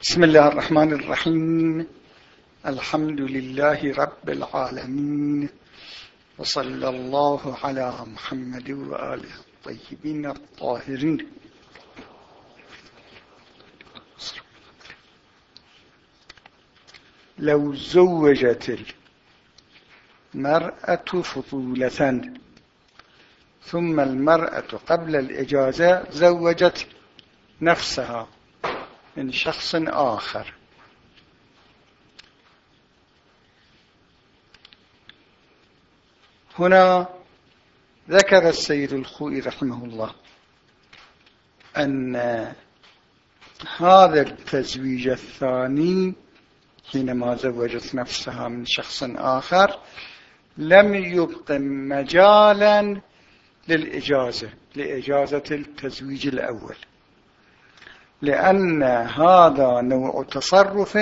بسم الله الرحمن الرحيم. الحمد لله رب العالمين. وصلى الله على محمد وآله الطيبين الطاهرين. لو زوجت المرأة فضولة ثم المرأة قبل الإجازة زوجت نفسها. من شخص آخر. هنا ذكر السيد الخوئي رحمه الله أن هذا التزويج الثاني حينما زوجت نفسها من شخص آخر لم يبق مجالا للإجازة لإجازة التزويج الأول. لأن هذا نوع تصرف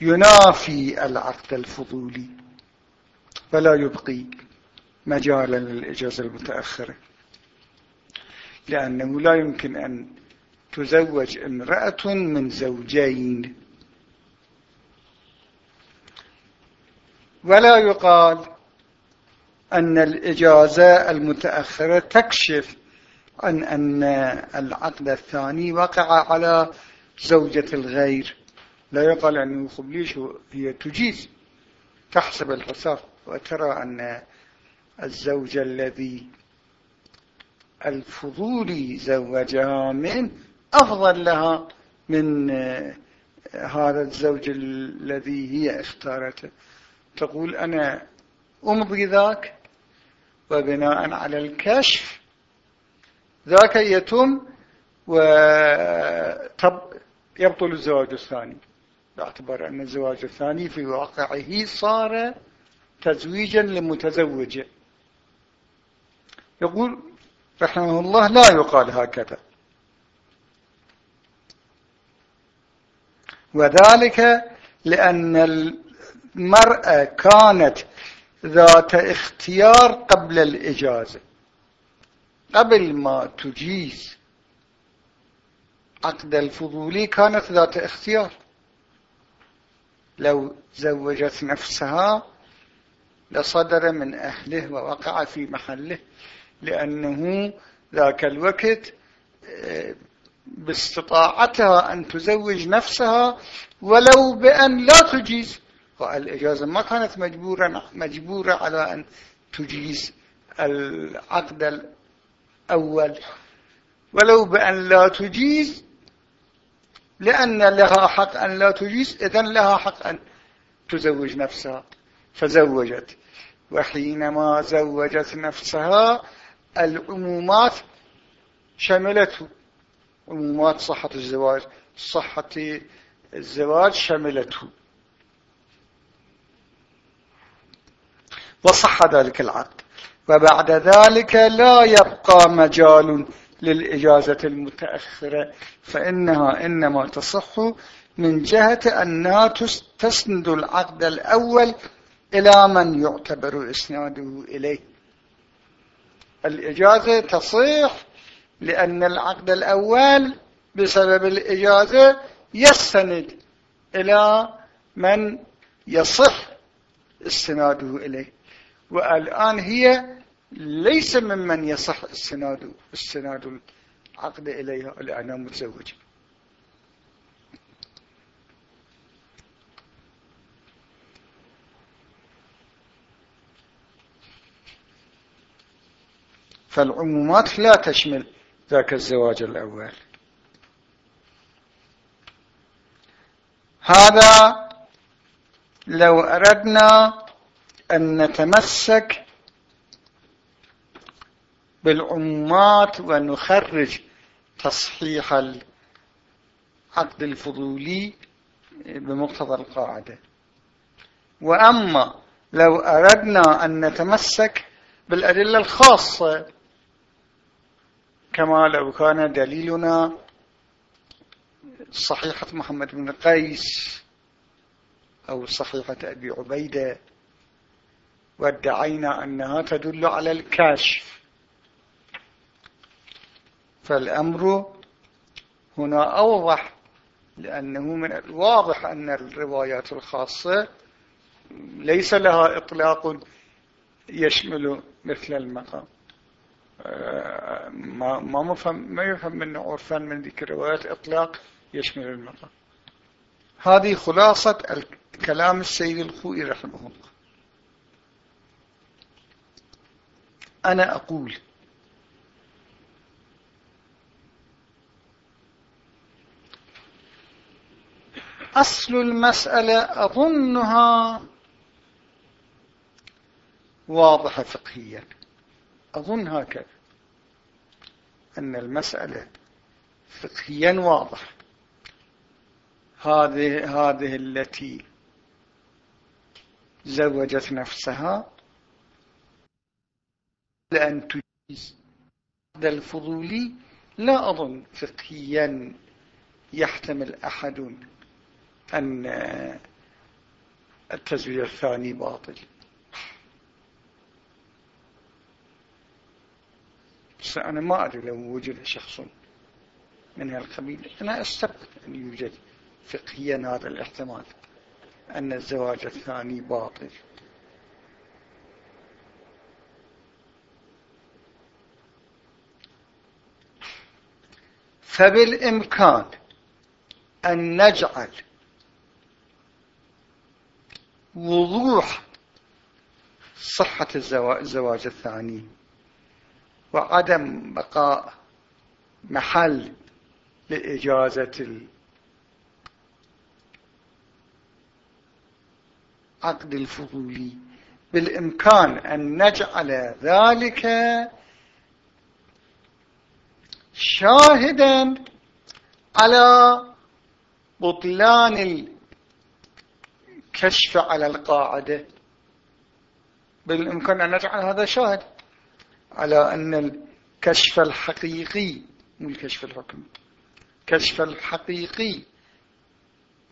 ينافي العقد الفضولي فلا يبقي مجالا للإجازة المتأخرة. لأنه لا يمكن أن تزوج امرأة من زوجين. ولا يقال أن الإجازة المتأخرة تكشف عن أن العقد الثاني وقع على زوجة الغير. لا يقال أنه خبليش هي تجيز تحسب الحساب. وترى أن الزوج الذي الفضولي زوجها من أفضل لها من هذا الزوج الذي هي اختارته. تقول أنا أمضي ذاك وبناء على الكشف ذاك يتم ويبطل الزواج الثاني. باعتبار أن الزواج الثاني في واقعه صار تزويجا لمتزوجة يقول رحمه الله لا يقال هكذا. وذلك لأن المرأة كانت ذات اختيار قبل الإجازة. قبل ما تجيز عقد الفضولي كانت ذات اختيار. لو زوجت نفسها لصدر من أهله ووقع في محله لأنه ذاك الوقت آه، باستطاعتها أن تزوج نفسها ولو بأن لا تجيز. والإجازة ما كانت مجبورة, مجبورة على أن تجيز العقد الأول. ولو بأن لا تجيز لأن لها حق أن لا تجيز إذن لها حق أن تزوج نفسها. فزوجت. وحينما زوجت نفسها العمومات شملته. عمومات صحة الزواج صحة الزواج شملته. وصح ذلك العقد. وبعد ذلك لا يبقى مجال للإجازة المتأخرة فإنها إنما تصح من جهة أنها تسند العقد الأول إلى من يعتبر إسناده إليه. الإجازة تصح لأن العقد الأول بسبب الإجازة يستند إلى من يصح استناده إليه. والآن هي ليس ممن يصح استناد استناد العقد إليها لأنها متزوجة. فالعمومات لا تشمل ذاك الزواج الأول. هذا لو أردنا أن نتمسك بالعمومات ونخرج تصحيح العقد الفضولي بمقتضى القاعدة. وأما لو أردنا أن نتمسك بالأدلة الخاصة كما لو كان دليلنا صحيحة محمد بن قيس أو صحيحة أبي عبيدة وادعينا أنها تدل على الكشف فالأمر هنا أوضح لأنه من الواضح أن الروايات الخاصة ليس لها إطلاق يشمل مثل المقام. آه، ما ما مفهم ما يفهم منه عرفا من ذكر الروايات إطلاق يشمل المقام. هذه خلاصة الكلام السيد الخوئي رحمه الله. أنا أقول أصل المسألة أظنها واضحة فقهيا. أظن هكذا أن المسألة فقهيا واضحة. هذه هذه التي زوجت نفسها لأن تجيز الفضولي لا أظن فقهيا يحتمل أحد. أن التزوير الثاني باطل. بس أنا ما أدري لو وجد شخص من هالقبيل أنا أستبقى أن يوجد فقهيا هذا الاحتمال أن الزواج الثاني باطل. فبالإمكان أن نجعل وضوح صحة الزواج الثاني وعدم بقاء محل لإجازة العقد الفضولي بالإمكان أن نجعل ذلك شاهدا على بطلان الكشف على القاعدة. بالإمكان أن نجعل هذا شاهد على أن الكشف الحقيقي مو الكشف الحكمي كشف الحقيقي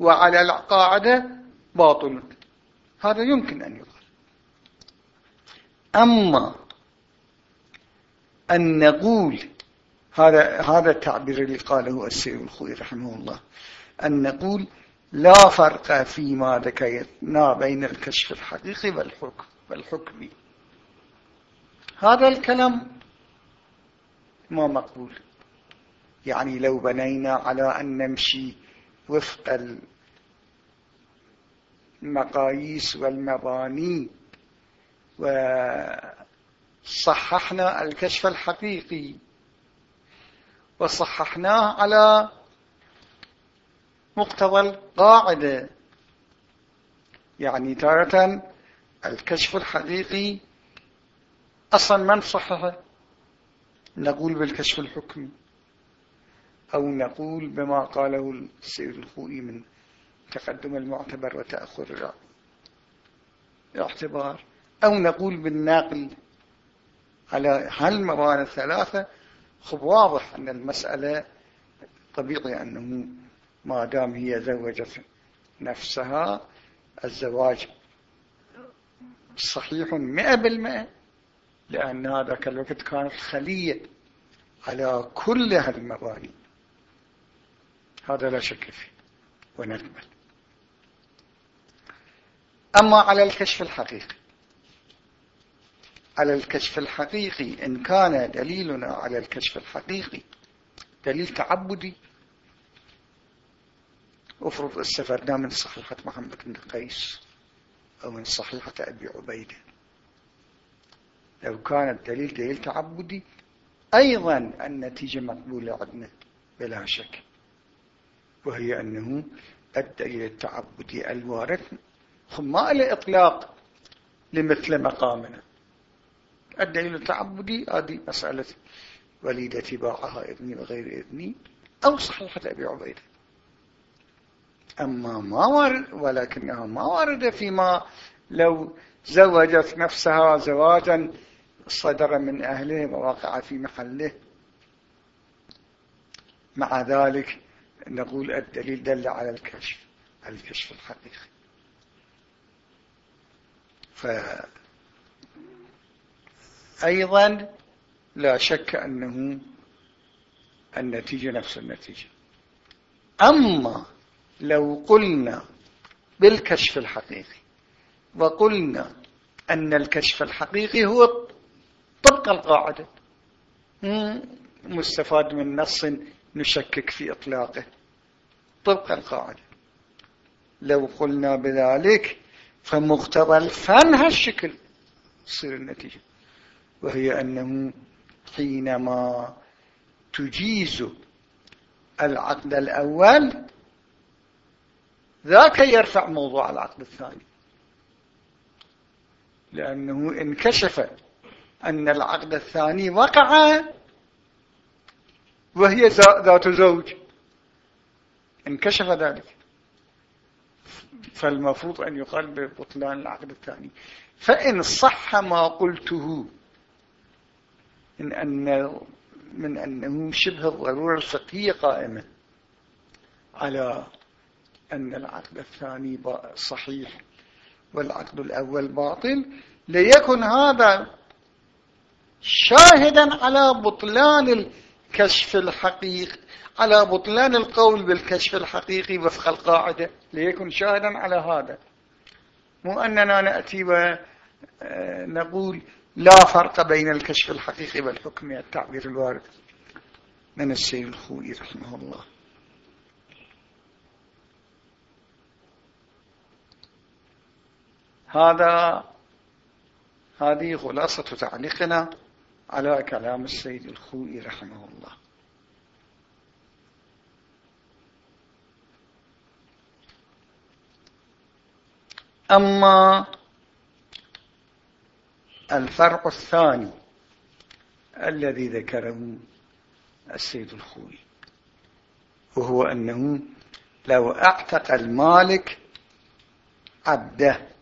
وعلى القاعدة باطل. هذا يمكن أن يقال أما أن نقول هذا هذا التعبير اللي قاله السيد الخوي رحمه الله. أن نقول لا فرق فيما ذكرنا بين الكشف الحقيقي والحكم والحكمي. هذا الكلام ما مقبول. يعني لو بنينا على أن نمشي وفق المقاييس والمباني وصححنا الكشف الحقيقي وصححناه على مقتضى القاعدة. يعني تارة الكشف الحقيقي أصلا من صححه نقول بالكشف الحكمي أو نقول بما قاله السيد الخوئي من تقدم المعتبر وتأخر الاعتبار أو نقول بالناقل على هالمباني الثلاثة خب واضح أن المسألة طبيعي أنه ما دام هي زوجت نفسها الزواج صحيح مئة بالمئة لأن هذاك الوقت كانت خلية على كل هالمباني هذا لا شك فيه ونكمل. أما على الكشف الحقيقي على الكشف الحقيقي إن كان دليلنا على الكشف الحقيقي دليل تعبدي افرض استفدنا من صحيحة محمد بن قيس أو من صحيحة أبي عبيدة. لو كان الدليل دليل تعبدي أيضا النتيجة مقبولة عندنا بلا شك. وهي أنه الدليل التعبدي الوارد ما له إطلاق لمثل مقامنا. الدليل التعبدي هذه مسألة وليدتي باعها ابني وغير ابني أو صحيحة أبي عبيدة. أما ما ورد ولكنها ما ورد فيما لو زوجت نفسها زواجا صدر من أهله ووقع في محله. مع ذلك نقول الدليل دل على الكشف الكشف الحقيقي. فأيضا لا شك أنه النتيجة نفس النتيجة. أما لو قلنا بالكشف الحقيقي وقلنا أن الكشف الحقيقي هو طبق القاعدة. مستفاد من نص نشكك في إطلاقه. طبق القاعدة. لو قلنا بذلك فمقتضى الفن هالشكل تصير النتيجة. وهي أنه حينما تجيز العقد الأول ذاك يرفع موضوع العقد الثاني. لأنه انكشف أن العقد الثاني وقع وهي ذات زوج انكشف ذلك فالمفروض أن يقال ببطلان العقد الثاني. فإن صح ما قلته من, أن من أنه شبه الضرورة الفقهية قائمة على أن العقد الثاني صحيح والعقد الأول باطل ليكن هذا شاهدا على بطلان الكشف الحقيقي على بطلان القول بالكشف الحقيقي وفق القاعدة ليكن شاهدا على هذا. مو أننا نأتي ونقول لا فرق بين الكشف الحقيقي والحكم التعبير الوارد من السيد الخوي رحمه الله. هذا هذه خلاصة تعليقنا على كلام السيد الخوي رحمه الله. أما الفرق الثاني الذي ذكره السيد الخوي وهو أنه لو أعتق المالك عبده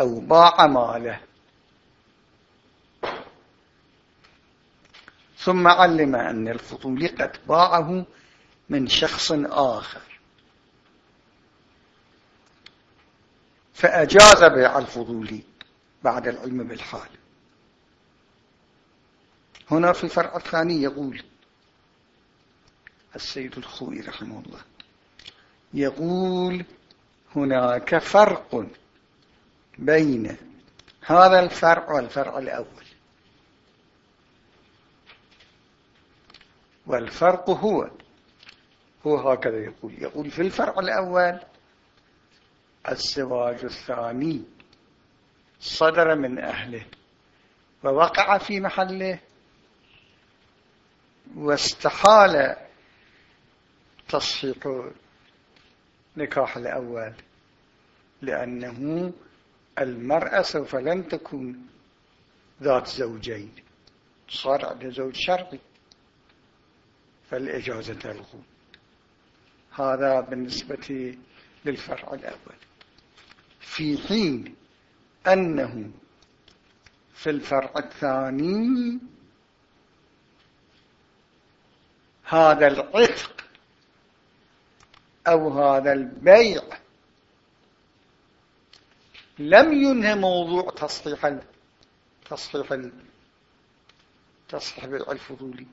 أو باع ماله. ثم علم أن الفضولي قد باعه من شخص آخر. فأجاز بيع الفضولي بعد العلم بالحال. هنا في الفرع الثاني يقول السيد الخوي رحمه الله يقول هناك فرق بين هذا الفرع والفرع الأول. والفرق هو هو هكذا يقول. يقول في الفرع الأول الزواج الثاني صدر من أهله ووقع في محله واستحال تصحيح نكاح الأول لأنه المرأة سوف لن تكون ذات زوجين. صار عندها زوج شرعي فالإجازة تلغو. هذا بالنسبة للفرع الأول. في حين أنه في الفرع الثاني هذا العتق أو هذا البيع لم ينهى موضوع تصحيح تصحيح تصحيح بيع الفضولي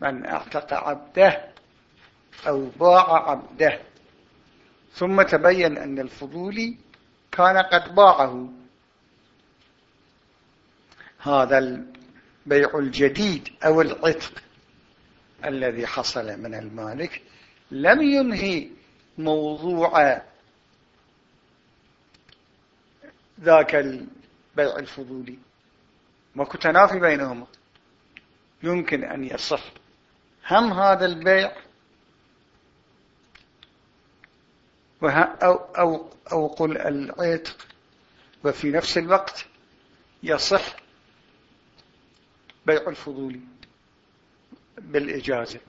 من اعتق عبده أو باع عبده. ثم تبين أن الفضولي كان قد باعه. هذا البيع الجديد أو العتق الذي حصل من المالك لم ينهي موضوع ذاك البيع الفضولي. ماكو تنافي بينهما. يمكن أن يصح. هم هذا البيع؟ أو, أو, أو قل العتق. وفي نفس الوقت يصح بيع الفضولي بالإجازة.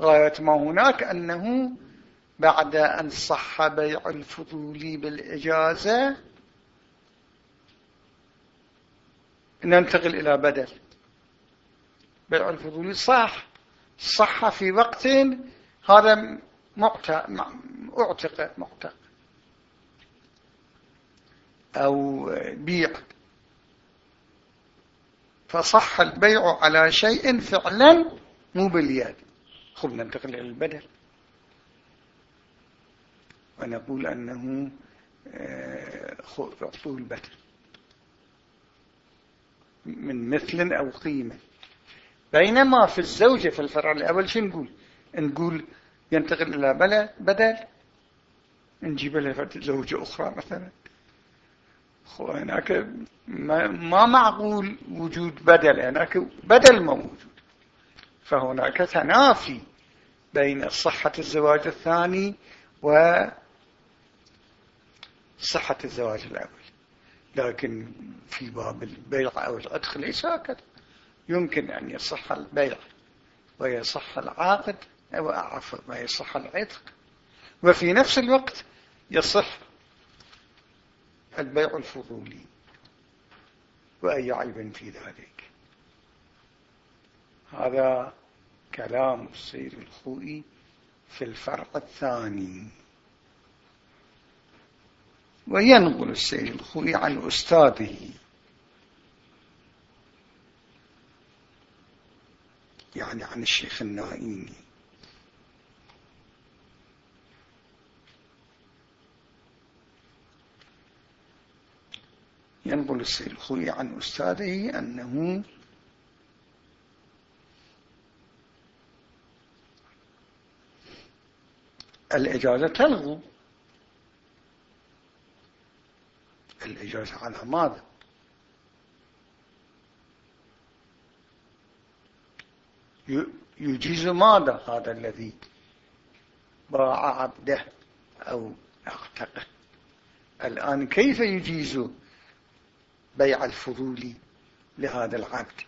غاية ما هناك أنه بعد أن صح بيع الفضولي بالإجازة ننتقل إلى بدل. بيع الفضولي صح صح في وقت هذا اعتق معتق. أو بيع. فصح البيع على شيء فعلا مو باليد. خذ ننتقل إلى البدل. ونقول أنه أعطوه البتر من مثل أو قيمة. بينما في الزوجة في الفرع الأول شو نقول؟ نقول ينتقل إلى بدل. نجيب له زوجة أخرى مثلا. هناك ما معقول وجود بدل هناك بدل موجود. فهناك تنافي بين صحة الزواج الثاني وصحة الزواج الأول. لكن في باب البيع أو العتق ليس هكذا يمكن أن يصح البيع ويصح العاقد أو عفوا ويصح العتق. وفي نفس الوقت يصح البيع الفضولي. وأي عيب في ذلك؟ هذا كلام السيد الخوئي في الفرق الثاني. وينقل السيد الخوئي عن أستاذه. يعني عن الشيخ النائمي. ينقل السيد الخوئي عن أستاذه أنه الإجازة تلغو. الإجازة على ماذا يجيز ماذا هذا الذي باع عبده أو اعتقه الآن كيف يجيز بيع الفضول لهذا العبد؟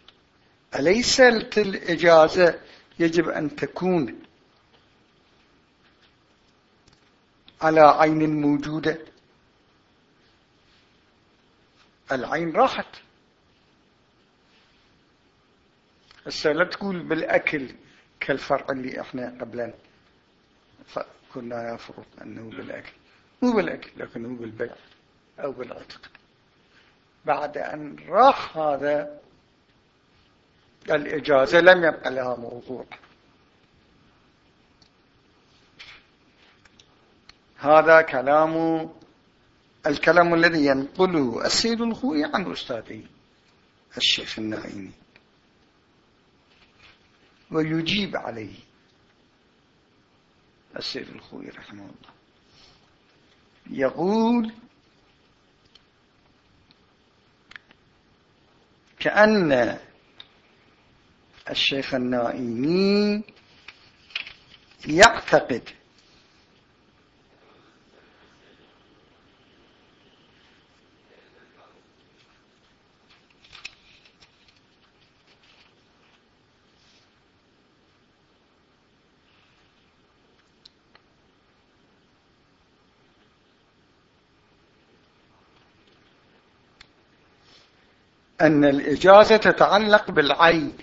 أليست الإجازة يجب أن تكون على عين موجودة؟ العين راحت. هسه لا تقول بالأكل كالفرق اللي إحنا قبلا كنا نفرض أنه بالأكل. مو بالأكل لكنه بالبيع أو بالعتق. بعد أن راح هذا الإجازة لم يبقى لها موضوع. هذا كلام الكلام الذي ينقله السيد الخوي عن أستاذه الشيخ النعيمي. ويجيب عليه السيد الخوي رحمه الله. يقول كأن الشيخ النائمي يعتقد أن الإجازة تتعلق بالعين.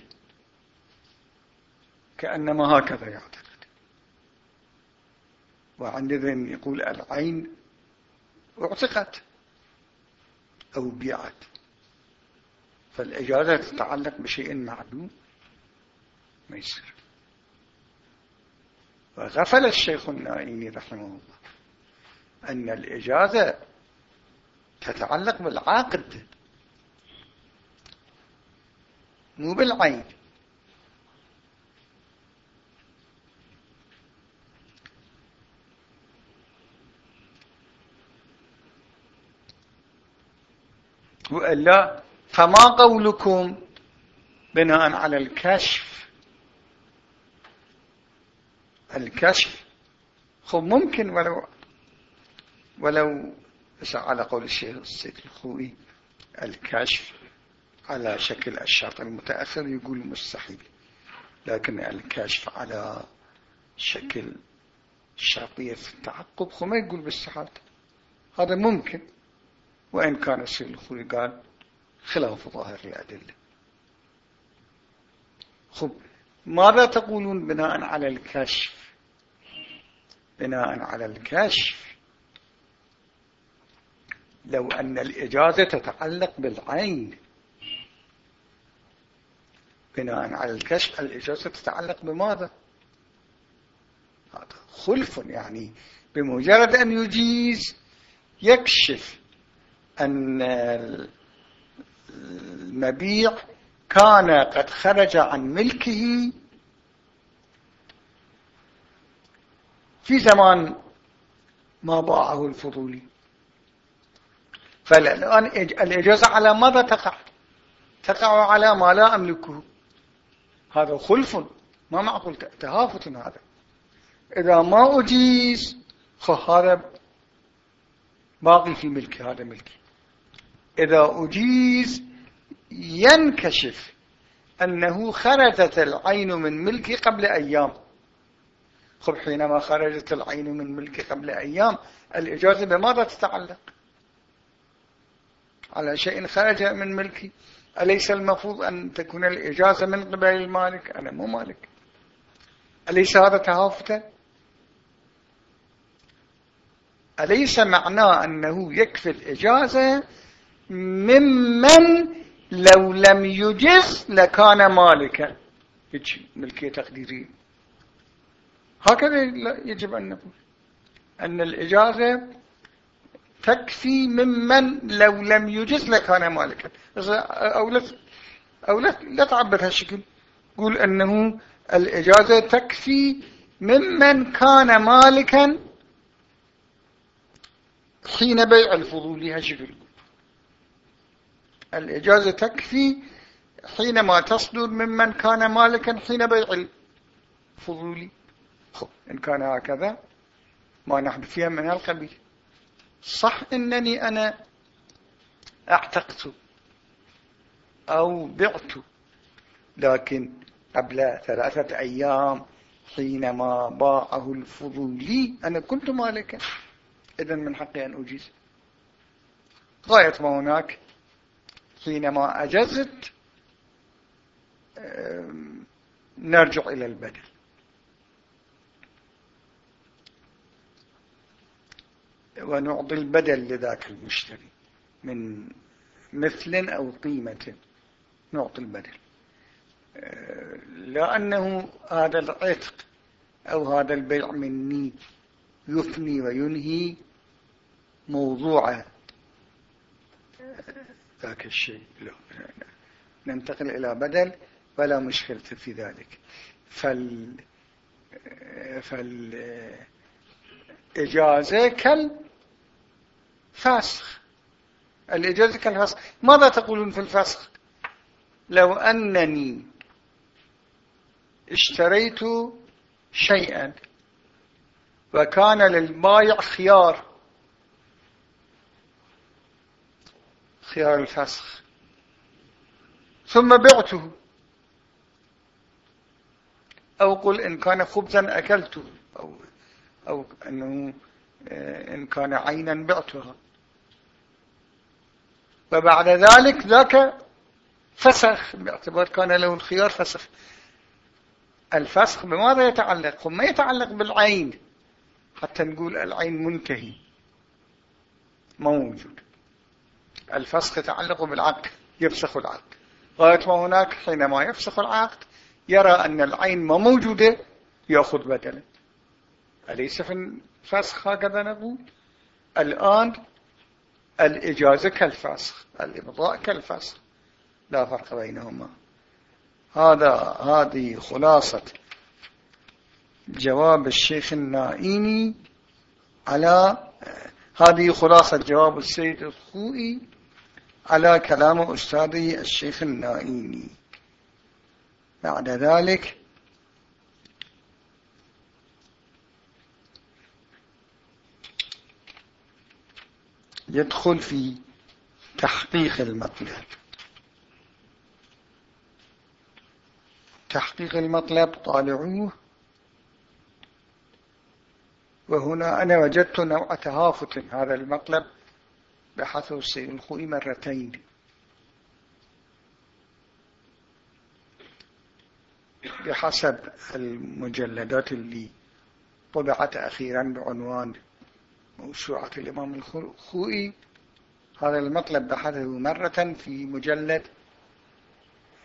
كأنما هكذا يعتقد. وعندئذ يقول العين اعتقت أو بيعت. فالإجازة تتعلق بشيء معدوم ما يصير. وغفل الشيخ النائمي رحمه الله أن الإجازة تتعلق بالعاقد. مو بالعين. وإلا فما قولكم بناء على الكشف؟ الكشف. خب ممكن ولو ولو على قول الشيخ السيد الخوي الكشف. على شكل الشرط المتأخر يقول مستحيل لكن الكشف على شكل شرطية التعقب خو ما يقول بالصحات هذا ممكن وإن كان السيد الخوي قال خلاف ظاهر الأدلة خب ماذا تقولون بناء على الكشف؟ بناء على الكشف. لو أن الإجازة تتعلق بالعين بناء على الكشف الإجازة تتعلق بماذا؟ هذا خلف يعني بمجرد أن يجيز يكشف أن المبيع كان قد خرج عن ملكه في زمان ما باعه الفضولي. فالآن الإجازة على ماذا تقع؟ تقع على ما لا أملكه. هذا خلف ما معقول تهافت هذا. إذا ما أجيز فهذا باقي في ملكي هذا ملكي. إذا أجيز ينكشف أنه خرجت العين من ملكي قبل أيام. خب حينما خرجت العين من ملكي قبل أيام الإجازة بماذا تتعلق؟ على شيء خرج من ملكي؟ أليس المفروض أن تكون الإجازة من قبل المالك؟ أنا مو مالك. أليس هذا تهافتا؟ أليس معناه أنه يكفي الإجازة ممن لو لم يجز لكان مالكا؟ ملكية تقديرية. هكذا يجب أن نقول. أن الإجازة تكفي ممن لو لم يجز لكان مالكا أو لا, أو لا, لا تعبر هالشكل. قول أنه الإجازة تكفي ممن كان مالكا حين بيع الفضول هالشكل الإجازة تكفي حينما تصدر ممن كان مالكا حين بيع الفضول. إن كان هكذا ما نحن فيها من القبيل صح إنني أنا أعتقت أو بعت لكن قبل ثلاثة أيام حينما باعه الفضولي أنا كنت مالكا. إذن من حقي أن أجيز. غاية ما هناك. حينما أجزت نرجع إلى البدل. ونعطي البدل لذاك المشتري من مثل أو قيمة. نعطي البدل. لأنه هذا العتق أو هذا البيع مني يفني وينهي موضوع ذاك الشيء. لا ننتقل إلى بدل ولا مشكلة في ذلك. فال فالإجازة كالفسخ الإجازة كالفسخ ماذا تقولون في الفسخ لو أنني اشتريت شيئا وكان للبايع خيار خيار الفسخ ثم بعته أو قل إن كان خبزا أكلته أو, أو أنه آه، إن كان عينا بعتها وبعد ذلك ذاك فسخ باعتبار كان له الخيار فسخ. الفسخ بماذا يتعلق؟ ما يتعلق بالعين حتى نقول العين منتهي موجود. الفسخ يتعلق بالعقد يفسخ العقد غاية ما هناك حينما يفسخ العقد يرى أن العين ما موجودة يأخذ بدلا. أليس في الفسخ هكذا نقول؟ الآن الإجازة كالفسخ الإبضاء كالفسخ لا فرق بينهما. هذا هذه خلاصة جواب الشيخ النائيني على هذه خلاصة جواب السيد الخوئي على كلام أستاذي الشيخ النائيني بعد ذلك يدخل في تحقيق المطلب. تحقيق المطلب طالعوه. وهنا أنا وجدت نوع تهافت هذا المطلب بحثه السيد الخوي مرتين. بحسب المجلدات اللي طبعت أخيرا بعنوان موسوعة الإمام الخوئي. هذا المطلب بحثه مرة في مجلد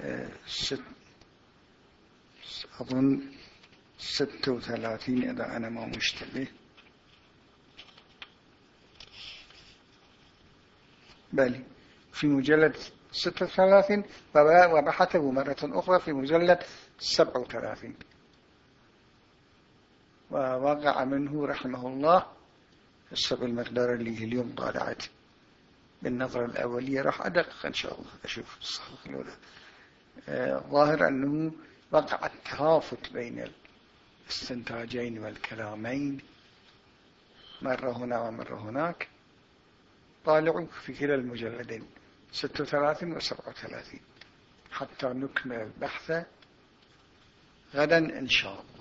آه، ست أظن ستة وثلاثين إذا أنا ما مشتبه. بل في مجلد ستة وثلاثين وبحثه مرة أخرى في مجلد سبعة وثلاثين. ووقع منه رحمه الله السب المقدار اللي اليوم طالعت بالنظرة الأولية راح أدقق إن شاء الله أشوف الصحف الأولى آه، ظاهر أنه وقع التهافت بين الاستنتاجين والكلامين مرة هنا ومرة هناك. طالعوا في كلا المجلدين 36 و 37 حتى نكمل البحث غدا إن شاء الله.